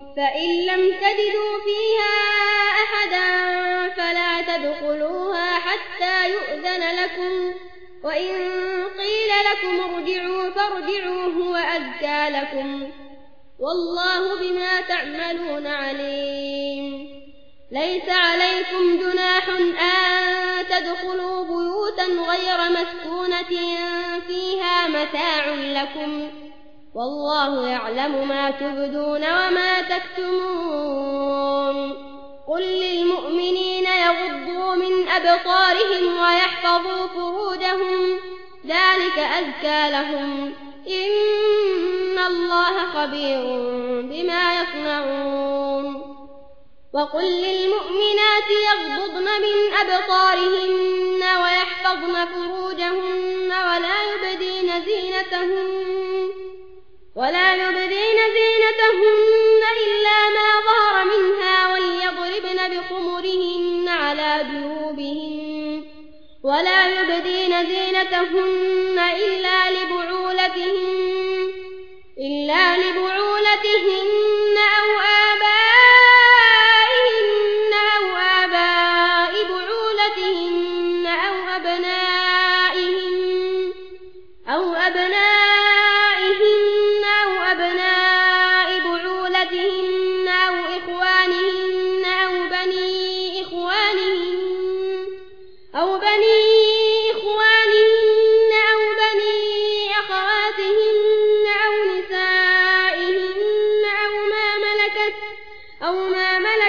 فإن لم تجدوا فيها أحدا فلا تدخلوها حتى يؤذن لكم. وإن قيل لكم ارجعوا فارجعوا هو أزكى لكم. والله بما تعملون عليم. ليس عليكم جناح أن تدخلوا بيوتا غير مسكونة فيها متاع لكم. والله يعلم ما تبدون وما تكتمون. قل للمؤمنين يغضوا من أبطارهم ويحفظوا فروجهم. ذلك أذكى لهم. إن الله خبير بما يصنعون. وقل للمؤمنات يغضضن من أبطارهن ويحفظن فروجهن ولا يبدين زينتهن. ولا يبدين زينتهن إلا ما ظهر منها وليضربن بخمرهن على جنوبهن ولا يبدين زينتهن إلا لبعولتهن إلا لبعولتهن أو آبائهن أو آباء بعولتهن أو أبنائهن أو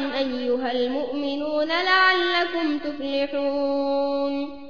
أيها المؤمنون لعلكم تفلحون.